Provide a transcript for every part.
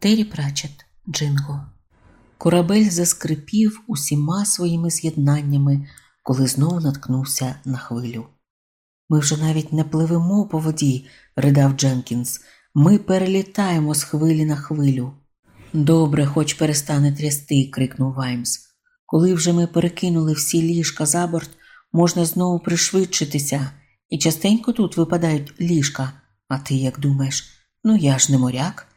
Террі Прачет, Джинго. Корабель заскрипів усіма своїми з'єднаннями, коли знову наткнувся на хвилю. Ми вже навіть не пливемо по воді, ридав Дженкінс. Ми перелітаємо з хвилі на хвилю. Добре, хоч перестане трясти, крикнув Ваймс. Коли вже ми перекинули всі ліжка за борт, можна знову пришвидшитися, і частенько тут випадають ліжка. А ти як думаєш? Ну я ж не моряк.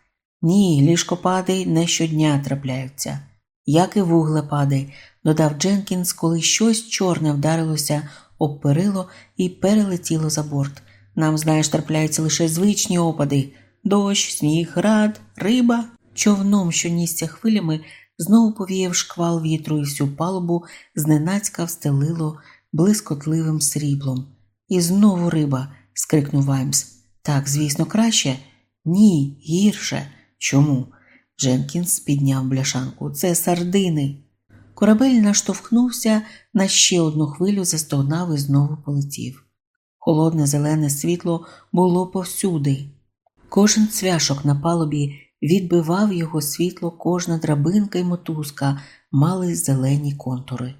Ні, ліжкопади не щодня трапляються. Як і вуглепади, додав Дженкінс, коли щось чорне вдарилося об перило і перелетіло за борт. Нам, знаєш, трапляються лише звичні опади дощ, сніг, град, риба. Човном, що нісся хвилями, знову повіяв шквал вітру і всю палубу зненацька встелило блискотливим сріблом. І знову риба. скрикнув Ваймс. Так, звісно, краще? Ні, гірше. Чому? Дженкінс підняв бляшанку. Це сардини. Корабель наштовхнувся на ще одну хвилю, застогнав і знову полетів. Холодне зелене світло було повсюди. Кожен цвяшок на палубі відбивав його світло, кожна драбинка й мотузка мали зелені контури.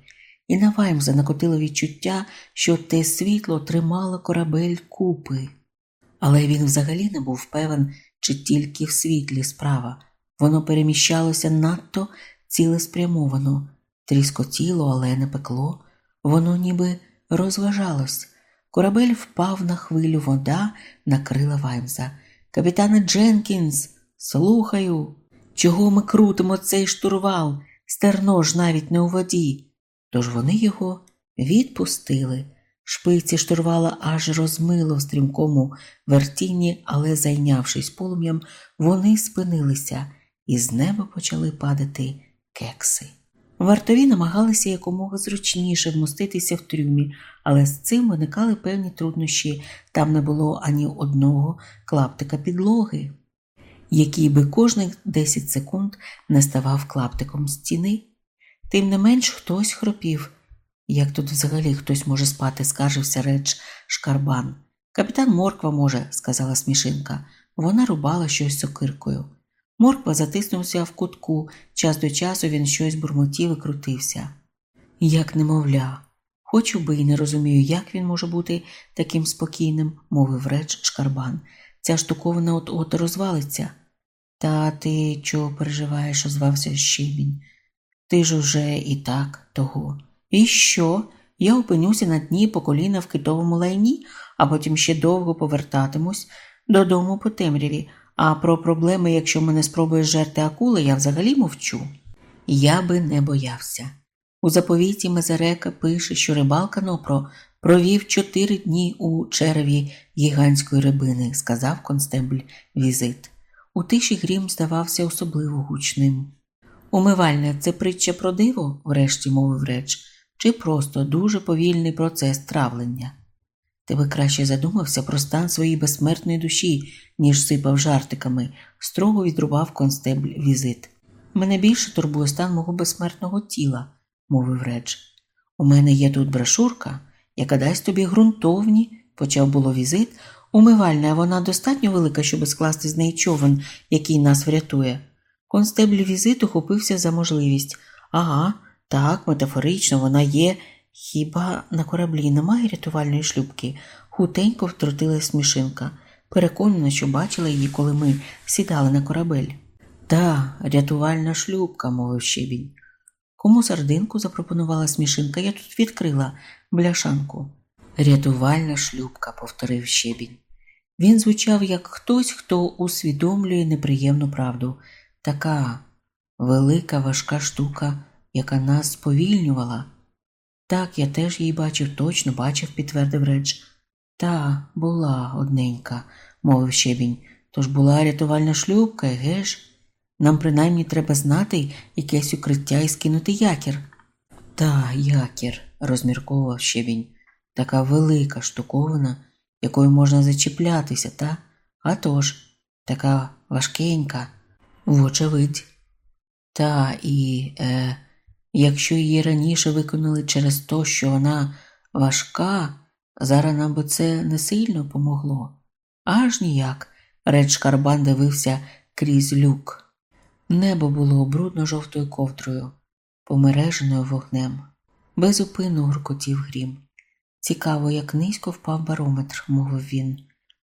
І на Ваймза накотило відчуття, що те світло тримало корабель купи. Але він взагалі не був певен, чи тільки в світлі справа. Воно переміщалося надто цілеспрямовано, тріскотіло, але не пекло, воно ніби розважалось. Корабель впав на хвилю, вода накрила Ваймза. Капітане Дженкінс, слухаю, чого ми крутимо цей штурвал? Стерно ж навіть не у воді. Тож вони його відпустили. Шпиці штурвала аж розмило в стрімкому вертінні, але, зайнявшись полум'ям, вони спинилися, і з неба почали падати кекси. Вартові намагалися якомога зручніше вмоститися в трюмі, але з цим виникали певні труднощі там не було ані одного клаптика підлоги, який би кожних 10 секунд не ставав клаптиком стіни. Тим не менш хтось хропів. Як тут взагалі хтось може спати, скаржився реч шкарбан. Капітан Морква може, сказала смішинка. Вона рубала щось сокиркою. Морква затиснувся в кутку, час до часу він щось бурмотів і крутився. Як немовля, хочу би і не розумію, як він може бути таким спокійним, мовив реч шкарбан. Ця штуковина от от розвалиться. Та ти чого переживаєш, озвався щебінь. Ти ж уже і так того. І що? Я опинюся на дні по коліна в китовому лайні, а потім ще довго повертатимусь додому по темряві. А про проблеми, якщо мене спробує жерти акули, я взагалі мовчу. Я би не боявся. У заповіті Мезерека пише, що рибалка Нопро провів чотири дні у череві гігантської рибини, сказав констебль візит. У тиші грім здавався особливо гучним. Умивальня це притча про диво, врешті мовив реч, чи просто дуже повільний процес травлення. Ти би краще задумався про стан своєї безсмертної душі, ніж сипав жартиками, строго відрубав констебль візит. Мене більше турбує стан мого безсмертного тіла, мовив реч. У мене є тут брошурка, яка дасть тобі ґрунтовні, почав було візит. Умивальня, вона достатньо велика, щоб скласти з неї човен, який нас врятує. Констебль візит ухопився за можливість. Ага, так, метафорично, вона є. Хіба на кораблі немає рятувальної шлюбки? Хутенько втрутилась смішинка, переконана, що бачила її, коли ми сідали на корабель. Та, рятувальна шлюбка, мовив щебінь. Кому сардинку запропонувала смішинка, я тут відкрила бляшанку. Рятувальна шлюбка, повторив щебінь. Він звучав як хтось, хто усвідомлює неприємну правду. Така велика важка штука, яка нас сповільнювала. Так, я теж її бачив, точно бачив, підтвердив реч. Та, була одненька, мовив щебінь. Тож була рятувальна шлюбка, еге ж? Нам принаймні треба знати якесь укриття і скинути якір. Та, якір, розмірковував щебінь. Така велика штуковина, якою можна зачіплятися, та? А тож, така важкенька, вочевидь. Та і, е, якщо її раніше виконали через те, що вона важка, зараз нам би це не сильно помогло. Аж ніяк. Ред Шкарбан дивився крізь люк. Небо було брудно жовтою ковдрою, помереженою вогнем. Безупинно гуркотів грім. Цікаво, як низько впав барометр, мовив він.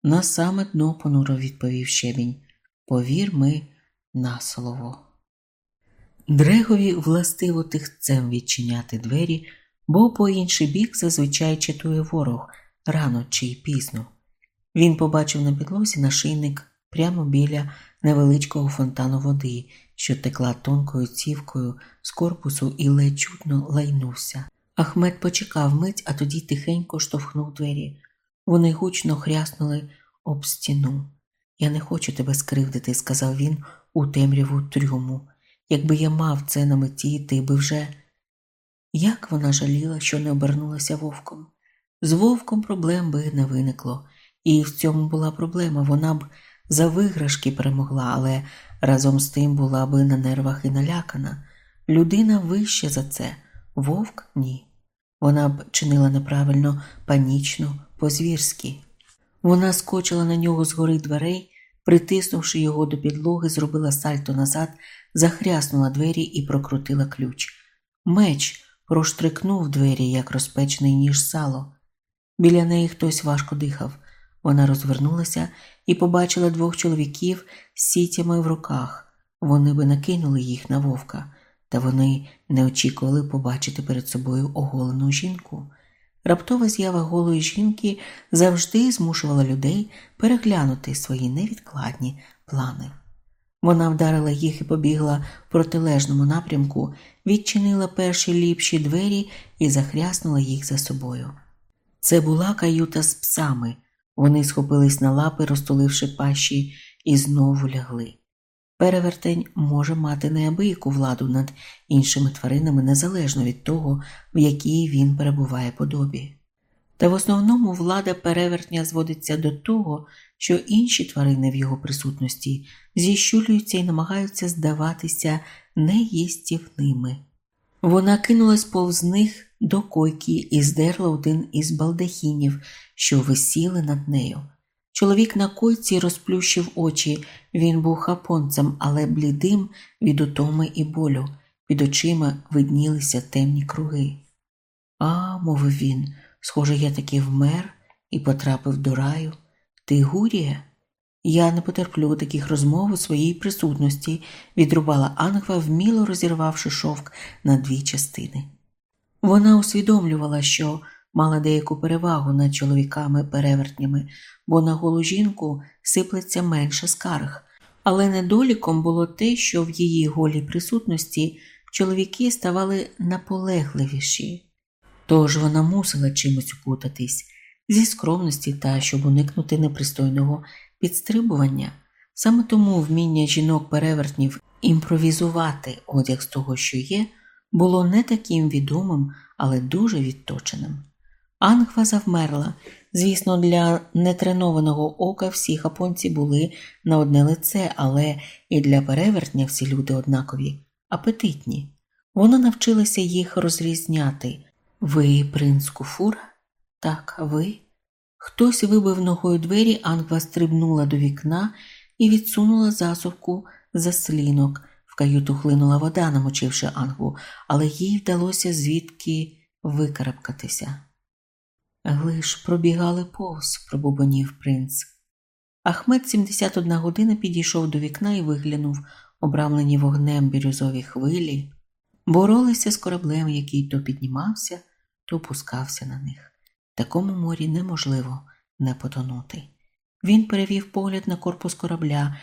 На саме дно понуро відповів щебінь. Повір ми на слово. Дрегові властиво тихцем відчиняти двері, бо по інший бік зазвичай чатує ворог рано чи й пізно. Він побачив на підлозі нашийник прямо біля невеличкого фонтану води, що текла тонкою цівкою з корпусу і ледь чутно лайнувся. Ахмед почекав мить, а тоді тихенько штовхнув двері. Вони гучно хряснули об стіну. Я не хочу тебе скривдити, сказав він у темряву трюму. Якби я мав це на меті, ти би вже. Як вона жаліла, що не обернулася вовком. З вовком проблем би не виникло, і в цьому була проблема. Вона б за виграшки перемогла, але разом з тим була би на нервах і налякана. Людина вище за це, вовк ні. Вона б чинила неправильно, панічно, по-звірськи. Вона скочила на нього з гори дверей, притиснувши його до підлоги, зробила сальто назад, захряснула двері і прокрутила ключ. Меч проштрикнув двері, як розпечений ніж сало. Біля неї хтось важко дихав. Вона розвернулася і побачила двох чоловіків з сітями в руках. Вони би накинули їх на вовка, та вони не очікували побачити перед собою оголену жінку. Раптова з'ява голої жінки завжди змушувала людей переглянути свої невідкладні плани. Вона вдарила їх і побігла в протилежному напрямку, відчинила перші ліпші двері і захряснула їх за собою. Це була каюта з псами. Вони схопились на лапи, розтуливши пащі, і знову лягли. Перевертень може мати неабияку владу над іншими тваринами незалежно від того, в якій він перебуває подобі. Та в основному влада перевертня зводиться до того, що інші тварини в його присутності зіщулюються і намагаються здаватися неїстівними. Вона кинулась повз них до койки і здерла один із балдахінів, що висіли над нею. Чоловік на койці розплющив очі, він був хапонцем, але блідим від утоми і болю. Під очима виднілися темні круги. А, мовив він, схоже, я таки вмер і потрапив до раю. Ти Гурія? Я не потерплю таких розмов у своїй присутності, відрубала Ангва, вміло розірвавши шовк на дві частини. Вона усвідомлювала, що мала деяку перевагу над чоловіками-перевертнями, бо на голу жінку сиплеться менше скарг, але недоліком було те, що в її голій присутності чоловіки ставали наполегливіші. Тож вона мусила чимось укутатись зі скромності та щоб уникнути непристойного підстрибування. Саме тому вміння жінок-перевертнів імпровізувати одяг з того, що є, було не таким відомим, але дуже відточеним. Ангва завмерла. Звісно, для нетренованого ока всі хапонці були на одне лице, але і для перевертня всі люди однакові, апетитні. Вона навчилася їх розрізняти. Ви, принц Куфур? Так, ви? Хтось вибив ногою двері, Ангва стрибнула до вікна і відсунула засувку за слінок. В каюту хлинула вода, намочивши Ангву, але їй вдалося звідки викарабкатися. Ви ж пробігали повз, пробубонів принц. Ахмед 71 година підійшов до вікна і виглянув, обрамлені вогнем бірюзові хвилі, боролися з кораблем, який то піднімався, то опускався на них. Такому морі неможливо не потонути. Він перевів погляд на корпус корабля,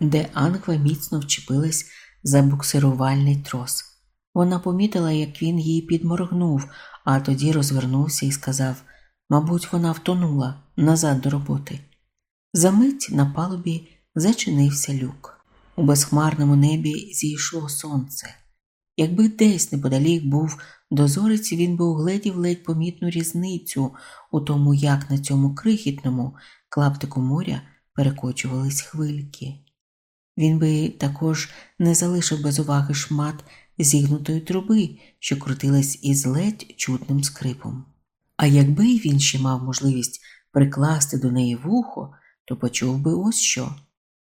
де Ангва міцно вчепилась за буксирувальний трос. Вона помітила, як він їй підморгнув, а тоді розвернувся і сказав Мабуть, вона втонула назад до роботи. Замить на палубі зачинився люк. У безхмарному небі зійшло сонце. Якби десь неподалік був дозорець, він би угледів ледь помітну різницю у тому, як на цьому крихітному клаптику моря перекочувались хвильки. Він би також не залишив без уваги шмат зігнутої труби, що крутилась із ледь чутним скрипом. А якби він ще мав можливість прикласти до неї вухо, то почув би ось що.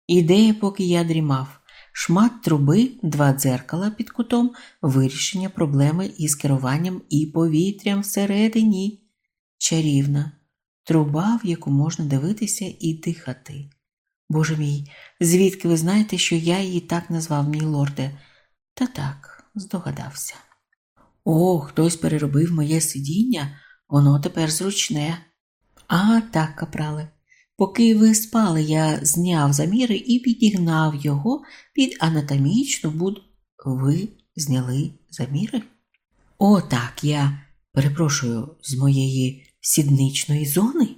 Ідея, поки я дрімав, шмат труби, два дзеркала під кутом, вирішення проблеми із керуванням і повітрям всередині. Чарівна, труба, в яку можна дивитися і дихати. Боже мій, звідки ви знаєте, що я її так назвав, мій лорде? Та так, здогадався. О, хтось переробив моє сидіння, воно тепер зручне. А так, капрале. Поки ви спали, я зняв заміри і підігнав його під анатомічну буд. Ви зняли заміри? О, так, я перепрошую з моєї сідничної зони.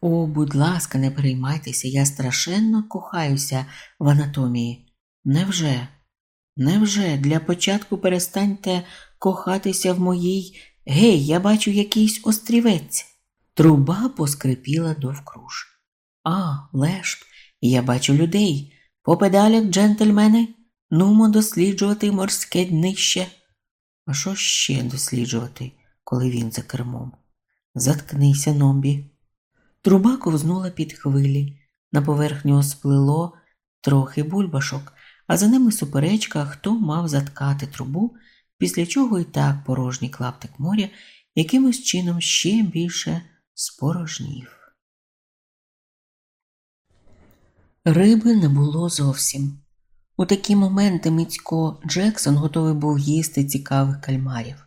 О, будь ласка, не переймайтеся, я страшенно кохаюся в анатомії. Невже? Невже для початку перестаньте кохатися в моїй. Гей, я бачу якийсь острівець. Труба поскрипіла довкруж. А, лешп, я бачу людей. По педалях, джентльмени, нумо досліджувати морське днище. А що ще досліджувати, коли він за кермом? Заткнися, номбі. Труба ковзнула під хвилі, на поверхню сплило трохи бульбашок, а за ними суперечка, хто мав заткати трубу, після чого і так порожній клаптик моря якимось чином ще більше спорожнів. Риби не було зовсім. У такі моменти Міцько Джексон готовий був їсти цікавих кальмарів.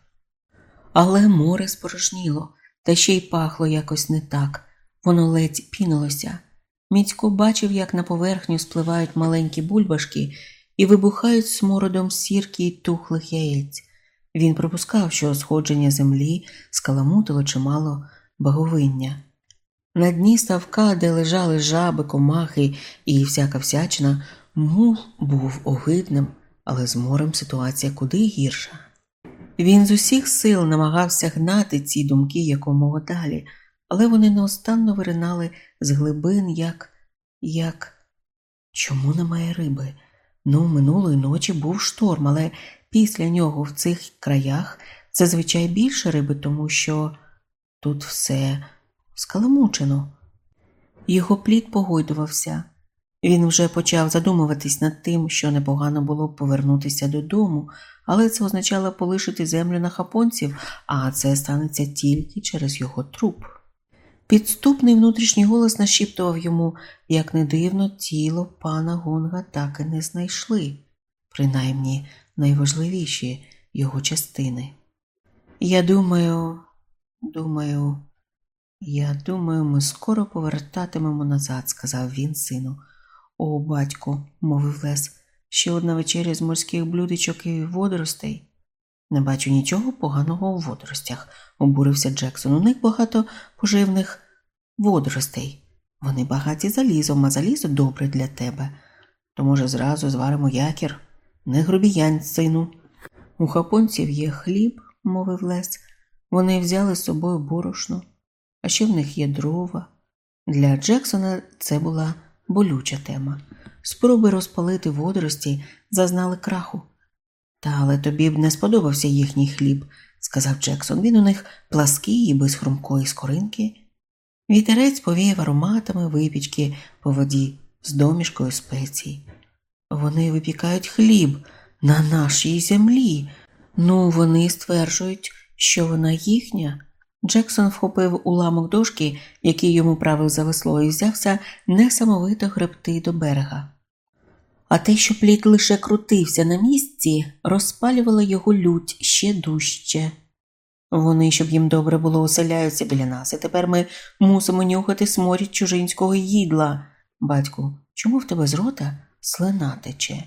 Але море спорожніло, та ще й пахло якось не так, воно ледь пінилося. Міцько бачив, як на поверхню спливають маленькі бульбашки і вибухають смородом сірки й тухлих яєць. Він припускав, що сходження землі скаламутило чимало баговиння. На дні ставка, де лежали жаби, комахи і всяка всячина, мул був огидним, але з морем ситуація куди гірша. Він з усіх сил намагався гнати ці думки якомога далі, але вони неостанно виринали з глибин, як. як. Чому немає риби? Ну, минулої ночі був шторм, але після нього в цих краях зазвичай більше риби, тому що тут все скаламучено. Його плід погойдувався. Він вже почав задумуватись над тим, що непогано було б повернутися додому, але це означало полишити землю на хапонців, а це станеться тільки через його труп. Підступний внутрішній голос нашіптував йому, як не дивно, тіло пана Гонга так і не знайшли, принаймні найважливіші його частини. Я думаю, думаю, я думаю, ми скоро повертатимемо назад, сказав він сину. О, батько, мовив Лес, ще одна вечеря з морських блюдечок і водоростей. Не бачу нічого поганого у водоростях, обурився Джексон. У них багато поживних водоростей. Вони багаті залізом, а залізо добре для тебе. То, може, зразу зваримо якір, не грубіянь, сину. У хапонців є хліб, мовив Лес. Вони взяли з собою борошно а ще в них є дрова. Для Джексона це була болюча тема. Спроби розпалити водорості зазнали краху. Та але тобі б не сподобався їхній хліб, сказав Джексон. Він у них плаский і без хрумкої скоринки. Вітерець повіяв ароматами випічки по воді з домішкою спецій. Вони випікають хліб на нашій землі. Ну, вони стверджують, що вона їхня. Джексон вхопив уламок дошки, який йому правив за весло, і взявся несамовито гребти до берега. А те, що плід лише крутився на місці, розпалювало його лють ще дужче. Вони, щоб їм добре було, оселяються біля нас, і тепер ми мусимо нюхати сморід чужинського їдла. Батьку, чому в тебе з рота слина тече?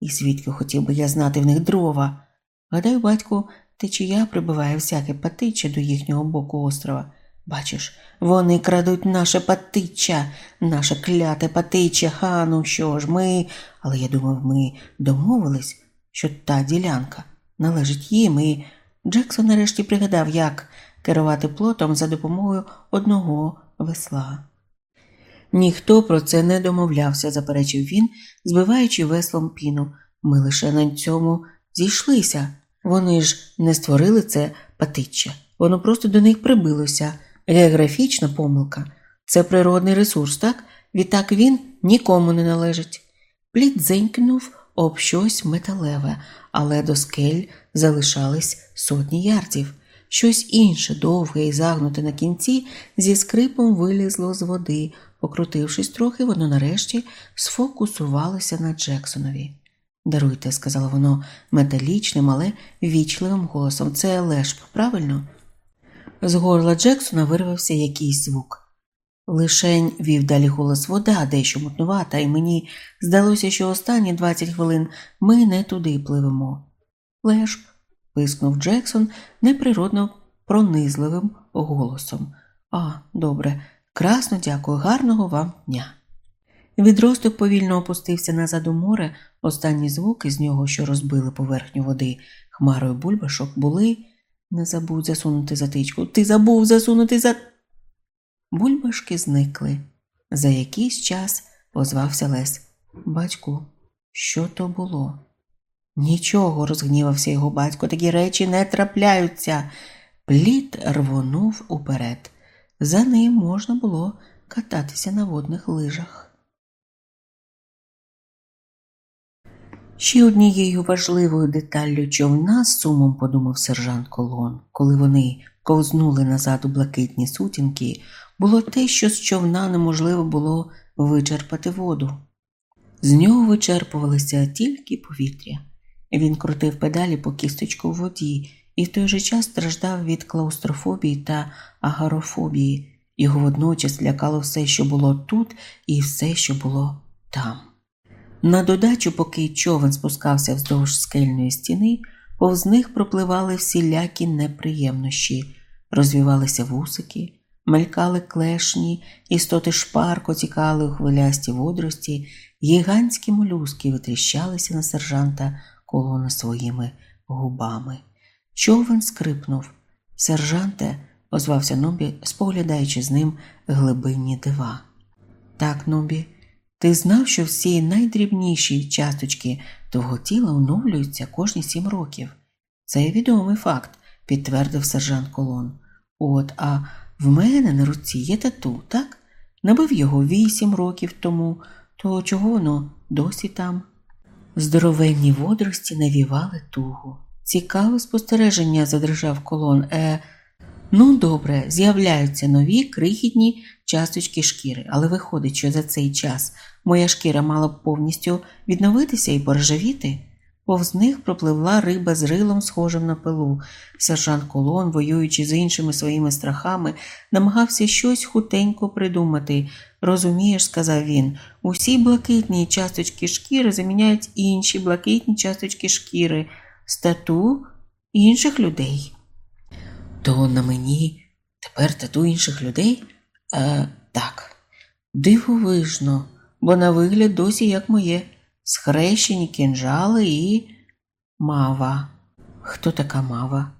І звідки хотів би я знати в них дрова? Гадаю, батьку, Течія прибиває всяке патиче до їхнього боку острова. Бачиш, вони крадуть наше патича, наше кляте патиче, ха, ну що ж, ми. Але я думав, ми домовились, що та ділянка належить їм, і Джексон нарешті пригадав, як керувати плотом за допомогою одного весла. Ніхто про це не домовлявся, заперечив він, збиваючи веслом піну. Ми лише на цьому зійшлися. Вони ж не створили це патиччя, воно просто до них прибилося. Географічна помилка це природний ресурс, так? Відтак він нікому не належить. Плід дзенькнув об щось металеве, але до скель залишались сотні ярдів. Щось інше, довге і загнуте на кінці, зі скрипом вилізло з води. Покрутившись трохи, воно нарешті сфокусувалося на Джексонові. Даруйте, сказало воно металічним, але ввічливим голосом. Це лешп, правильно? З горла Джексона вирвався якийсь звук. Лишень вів далі голос вода, дещо мутнувата, і мені здалося, що останні 20 хвилин ми не туди пливемо. Лешп, пискнув Джексон неприродно пронизливим голосом. А, добре, красно дякую, гарного вам дня. Відросток повільно опустився назад у море, останні звуки з нього, що розбили поверхню води хмарою бульбашок, були не забудь засунути затичку. Ти забув засунути за. Бульбашки зникли. За якийсь час озвався Лес. Батьку, що то було? Нічого, розгнівався його батько, такі речі не трапляються. Пліт рвонув уперед. За ним можна було кататися на водних лижах. Ще однією важливою деталлю човна з сумом подумав сержант Колон, коли вони ковзнули назад у блакитні сутінки, було те, що з човна неможливо було вичерпати воду. З нього вичерпувалося тільки повітря. Він крутив педалі по кісточку в воді і в той же час страждав від клаустрофобії та агарофобії. Його водночас лякало все, що було тут, і все, що було там. На додачу, поки човен спускався вздовж скельної стіни, повз них пропливали всілякі неприємнощі, розвівалися вусики, мелькали клешні, істоти шпарко тікали у хвилясті водорості, гігантські молюски витріщалися на сержанта колона своїми губами. Човен скрипнув. Сержанте, озвався Нобі, споглядаючи з ним глибинні дива. Так, Нобі, ти знав, що всі найдрібніші часточки твого тіла оновлюються кожні сім років. Це відомий факт, підтвердив сержант Колон. От, а в мене на руці є тату, так? Набив його вісім років тому, то чого воно досі там? Здоровенні водорості навівали тугу. Цікаве спостереження задрижав колон. Е, Ну, добре, з'являються нові крихітні часточки шкіри, але виходить, що за цей час моя шкіра мала б повністю відновитися і поржавіти. Повз них пропливла риба з рилом, схожим на пилу. Сержант Колон, воюючи з іншими своїми страхами, намагався щось хутенько придумати. Розумієш, сказав він, усі блакитні часточки шкіри заміняють інші блакитні часточки шкіри, стату інших людей. То на мені тепер тату інших людей? Е, Так, дивовижно, бо на вигляд досі як моє, схрещені кінжали і мава. Хто така мава?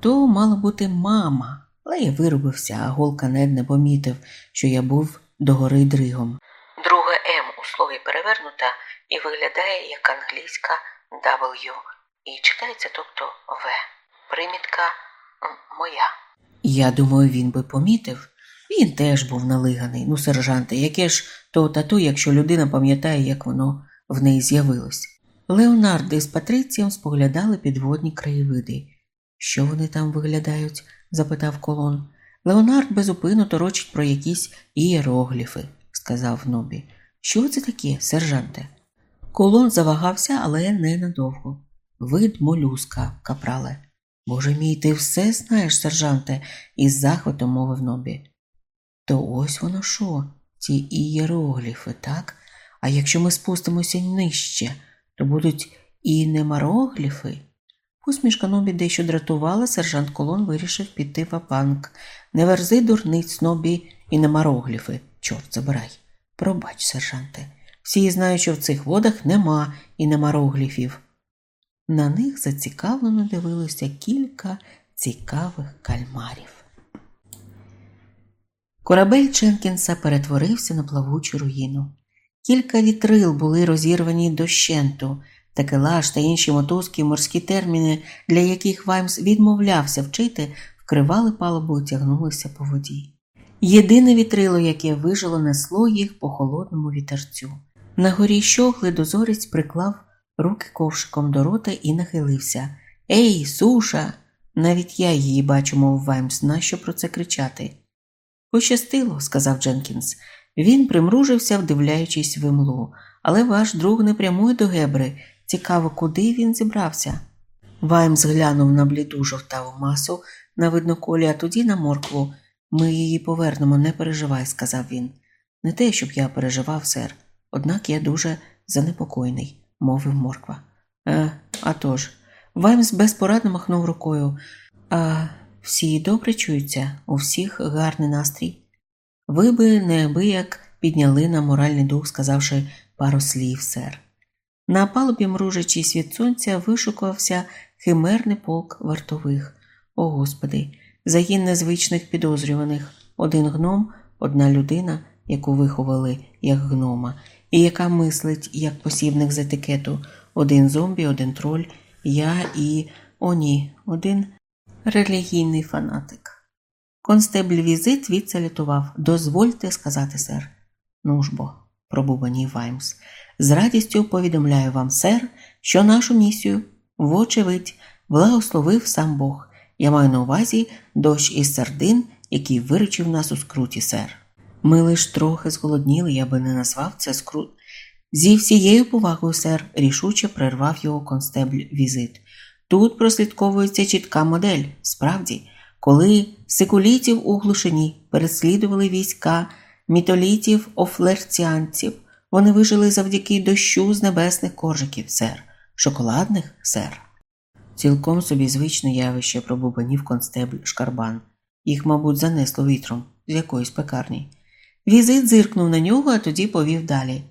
То мала бути мама, але я виробився, а голка нед не помітив, що я був догори дригом. Друга М у слові перевернута і виглядає як англійська W, і читається, тобто В. Примітка моя. Я думаю, він би помітив. Він теж був налиганий. Ну, сержанте, яке ж то тату, якщо людина пам'ятає, як воно в неї з'явилось. Леонард із Патрицієм споглядали підводні краєвиди. Що вони там виглядають? запитав колон. Леонард безупину торочить про якісь ієрогліфи, сказав Нобі. Що це таке, сержанте? Колон завагався, але ненадовго. Вид молюска, капрале. Боже мій, ти все знаєш, сержанте, із захватом мовив Нобі. То ось воно що, ці ієрогліфи, так? А якщо ми спустимося нижче, то будуть і немарогліфи? Усмішка Нобі дещо дратувала, сержант Колон вирішив піти в апанк. Не верзи дурниць Нобі і немарогліфи. Чорт забирай. Пробач, сержанте. Всі знають, що в цих водах нема і немарогліфів. На них зацікавлено дивилося кілька цікавих кальмарів. Корабель Ченкінса перетворився на плавучу руїну. Кілька вітрил були розірвані дощенту, такелаж та інші мотузки морські терміни, для яких Ваймс відмовлявся вчити, вкривали палубу і тягнулися по воді. Єдине вітрило, яке вижило, несло їх по холодному вітерцю. На горі щогли дозорець приклав руки ковшиком до рота і нахилився. Ей, суша! Навіть я її бачу, мов Ваймс, нащо про це кричати? Пощастило, сказав Дженкінс. Він примружився, вдивляючись в імлу. Але ваш друг не прямує до Гебри. Цікаво, куди він зібрався. Ваймс глянув на бліду жовтаву масу на видноколі, а тоді на моркву. Ми її повернемо, не переживай, сказав він. Не те, щоб я переживав, сер. Однак я дуже занепокоєний, мовив морква. Е, а тож». Ваймс безпорадно махнув рукою. А всі добре чуються, у всіх гарний настрій. Ви би неабияк підняли на моральний дух, сказавши пару слів, сер. На палубі, мружачись від сонця, вишукувався химерний полк вартових. О Господи, загін незвичних підозрюваних, один гном, одна людина, яку виховали як гнома, і яка мислить як посібник з етикету, один зомбі, один троль, я і о ні, один релігійний фанатик. Констебль візит відсалютував. Дозвольте сказати, сер. Ну ж бо, пробубанів Ваймс. З радістю повідомляю вам, сер, що нашу місію, вочевидь, благословив сам Бог. Я маю на увазі дощ із сардин, який виручив нас у скруті, сер. Ми лиш трохи зголодніли, я би не назвав це скрут. Зі всією повагою, сер, рішуче прервав його констебль візит. Тут прослідковується чітка модель, справді, коли секулітів у глушині переслідували війська мітолітів офлерціанців, вони вижили завдяки дощу з небесних коржиків, сер, шоколадних, сер. Цілком собі звичне явище пробубанів констебль шкарбан. Їх, мабуть, занесло вітром з якоїсь пекарні. Візит зиркнув на нього, а тоді повів далі.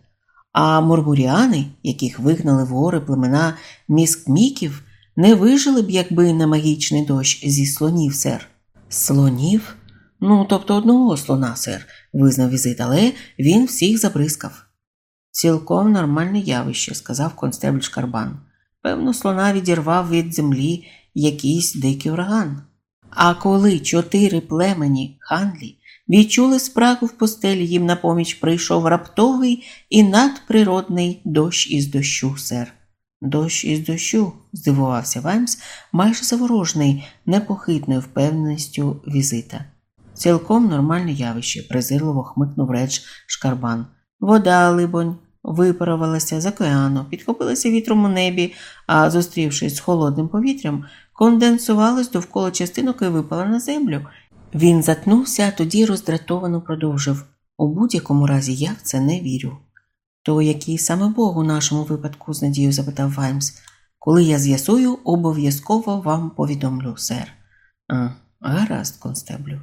А мурмуріани, яких вигнали в гори племена міскміків, не вижили б, якби не магічний дощ зі слонів, сер. Слонів? Ну, тобто одного слона, сер, визнав візит, але він всіх забризкав. Цілком нормальне явище, сказав констебль Шкарбан. Певно, слона відірвав від землі якийсь дикий ураган. А коли чотири племені ханлі відчули спрагу в постелі, їм на поміч прийшов раптовий і надприродний дощ із дощу, сер. Дощ із дощу, здивувався Ваймс, майже заворожений непохитною впевненістю візита. Цілком нормальне явище, презирливо хмикнув реч шкарбан. Вода, либонь, випарувалася з океану, підхопилася вітром у небі, а, зустрівшись з холодним повітрям, конденсувалась довкола частинок і випала на землю. Він затнувся, а тоді роздратовано продовжив у будь-якому разі я в це не вірю. То який саме Бог у нашому випадку, з надією запитав Ваймс. Коли я з'ясую, обов'язково вам повідомлю, сер. А, гаразд, констеблю.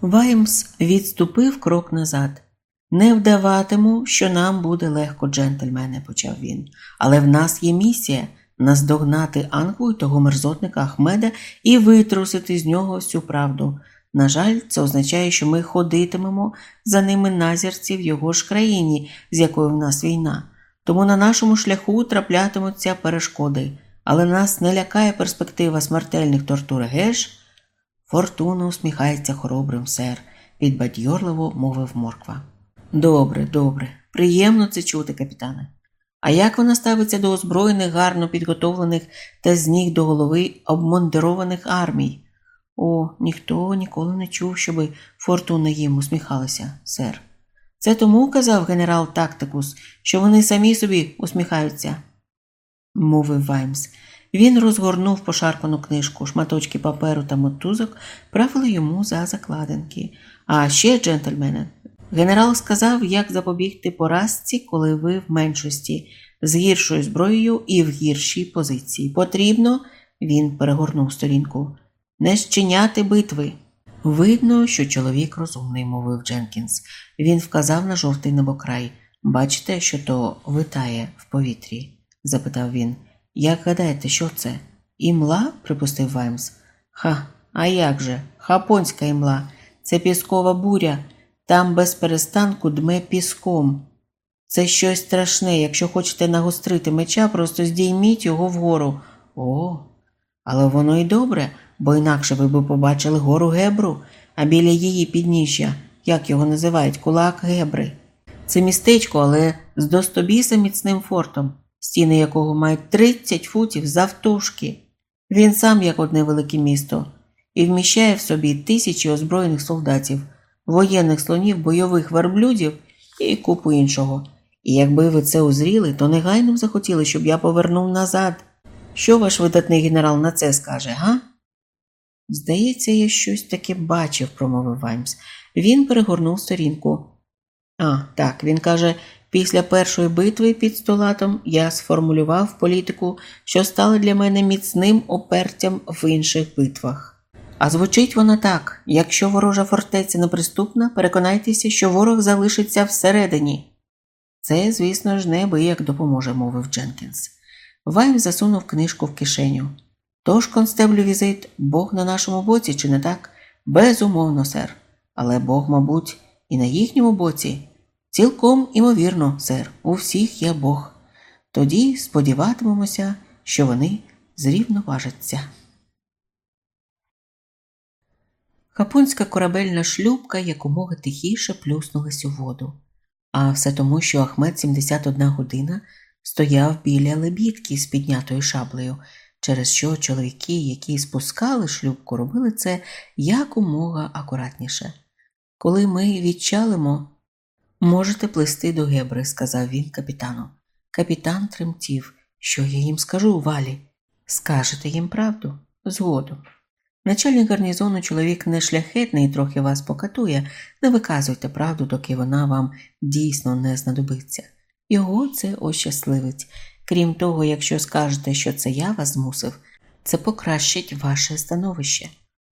Ваймс відступив крок назад. Не вдаватиму, що нам буде легко, джентльмене, почав він. Але в нас є місія наздогнати Ангу і того мерзотника Ахмеда і витрусити з нього всю правду. На жаль, це означає, що ми ходитимемо за ними назірці в його ж країні, з якою в нас війна. Тому на нашому шляху траплятимуться перешкоди, але нас не лякає перспектива смертельних тортур, геш? Фортуна усміхається хоробрим, сер, підбадьорливо мовив морква. Добре, добре, приємно це чути, капітане. А як вона ставиться до озброєних, гарно підготовлених та з ніг до голови обмундированих армій? О, ніхто ніколи не чув, щоби фортуна їм усміхалася, сер. Це тому казав генерал Тактикус, що вони самі собі усміхаються, мовив Ваймс. Він розгорнув пошарпану книжку, шматочки паперу та мотузок правили йому за закладинки. А ще, джентльмени, генерал сказав, як запобігти поразці, коли ви в меншості, з гіршою зброєю і в гіршій позиції. Потрібно, він перегорнув сторінку, не щиняти битви. Видно, що чоловік розумний, мовив Дженкінс. Він вказав на жовтий небокрай. Бачите, що то витає в повітрі? запитав він. Як гадаєте, що це? Імла? припустив Ваймс. Ха, а як же? Хапонська імла. Це піскова буря. Там без перестанку дме піском. Це щось страшне. Якщо хочете нагострити меча, просто здійміть його вгору. О, але воно й добре, бо інакше ви б побачили гору Гебру, а біля її підніжжя, як його називають, кулак Гебри. Це містечко, але з достобіса міцним фортом. стіни якого мають 30 футів завтовшки. Він сам як одне велике місто і вміщає в собі тисячі озброєних солдатів, воєнних слонів, бойових верблюдів і купу іншого. І якби ви це узріли, то негайно б захотіли, щоб я повернув назад. Що ваш видатний генерал на це скаже, га? Здається, я щось таке бачив, промовив Ваймс. Він перегорнув сторінку. А, так, він каже, після першої битви під столатом я сформулював політику, що стала для мене міцним опертям в інших битвах. А звучить вона так: якщо ворожа фортеця неприступна, переконайтеся, що ворог залишиться всередині. Це, звісно ж, неабияк допоможе, мовив Дженкінс. Вайм засунув книжку в кишеню. Тож, констеблю візит, Бог на нашому боці, чи не так? Безумовно, сер. Але Бог, мабуть, і на їхньому боці. Цілком імовірно, сер, у всіх є Бог. Тоді сподіватимемося, що вони зрівноважаться. Хапунська корабельна шлюбка якомога тихіше плюснулась у воду, а все тому, що Ахмед 71 година стояв біля лебідки з піднятою шаблею, через що чоловіки, які спускали шлюбку, робили це якомога акуратніше. Коли ми відчалимо, можете плисти до Гебри, сказав він капітану. Капітан тремтів. Що я їм скажу, валі? Скажете їм правду? Згодом. Начальник гарнізону чоловік не шляхетний трохи вас покатує, не виказуйте правду, доки вона вам дійсно не знадобиться. Його це ощасливить. Крім того, якщо скажете, що це я вас змусив, це покращить ваше становище.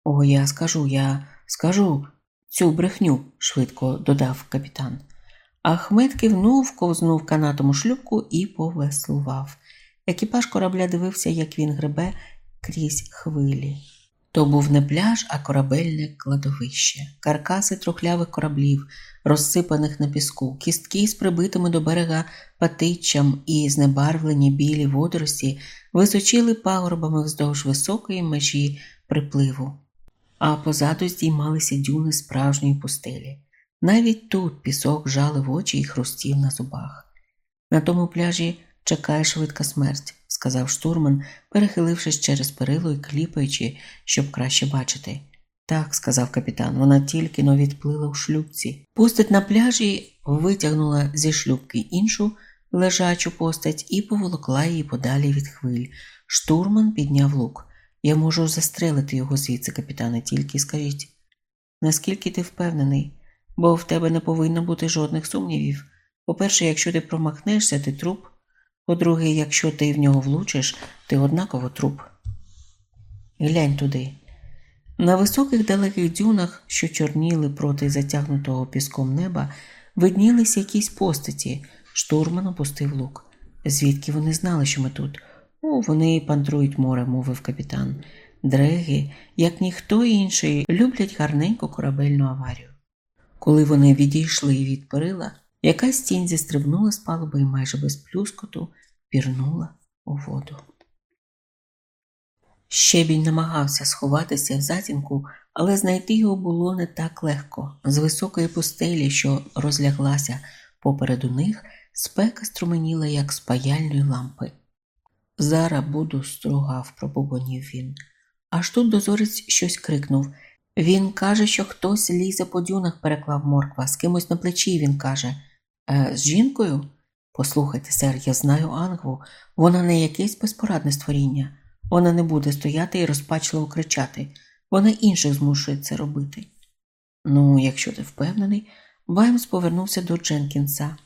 О, я скажу, я скажу цю брехню, швидко додав капітан. Ахмед кивнув, ковзнув канатом у шлюпку і повеслував. Екіпаж корабля дивився, як він гребе крізь хвилі. То був не пляж, а корабельне кладовище, каркаси трухлявих кораблів, розсипаних на піску, кістки з прибитими до берега патиччям і знебарвлені білі водорості височили пагорбами вздовж високої межі припливу, а позаду здіймалися дюни справжньої пустелі. Навіть тут пісок жали в очі і хрустів на зубах. На тому пляжі чекає швидка смерть сказав штурман, перехилившись через перило і кліпаючи, щоб краще бачити. Так, сказав капітан, вона тільки но відплила у шлюбці. Пустить на пляжі, витягнула зі шлюбки іншу лежачу постать і поволокла її подалі від хвиль. Штурман підняв лук. Я можу застрелити його звідси, капітане, тільки скажіть. Наскільки ти впевнений? Бо в тебе не повинно бути жодних сумнівів. По-перше, якщо ти промахнешся, ти труп. По-друге, якщо ти в нього влучиш, ти однаково труп. Глянь туди. На високих далеких дюнах, що чорніли проти затягнутого піском неба, виднілися якісь постаті. Штурман опустив лук. Звідки вони знали, що ми тут? О, вони пантрують море, мовив капітан. Дреги, як ніхто інший, люблять гарненьку корабельну аварію. Коли вони відійшли від перила, Якась тінь зістрибнула з палуби і майже без плюскоту пірнула у воду. Щебінь намагався сховатися в затінку, але знайти його було не так легко. З високої пустелі, що розляглася попереду них, спека струменіла, як з паяльної лампи. Зара буду стругав, пробубонів він. Аж тут дозорець щось крикнув. Він каже, що хтось лізе по дюнах, переклав морква, з кимось на плечі він каже. Е, з жінкою? Послухайте, сер, я знаю Ангву, вона не якесь безпорадне створіння. Вона не буде стояти і розпачливо кричати, вона інших змушує це робити. Ну, якщо ти впевнений, Ваймс повернувся до Дженкінса.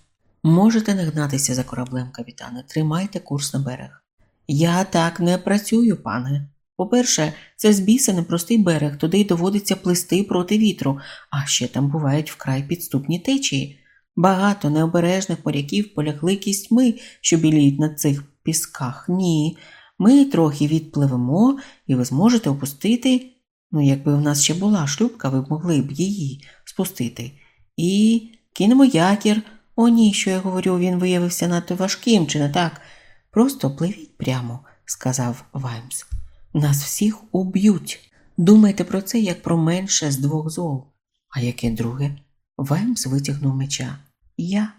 Можете не гнатися за кораблем, капітане, тримайте курс на берег. Я так не працюю, пане. По-перше, це з біса непростий берег, туди й доводиться плисти проти вітру, а ще там бувають вкрай підступні течії. Багато необережних моряків полягли кістьми, що біліють на цих пісках. Ні, ми трохи відпливемо, і ви зможете опустити. Ну, якби в нас ще була шлюбка, ви могли б її спустити. І кинемо якір. О, ні, що я говорю, він виявився надто важким, чи не так? Просто пливіть прямо, сказав Ваймс. Нас всіх уб'ють. Думайте про це як про менше з двох зол. А яке друге? Ваймс витягнув меча. Я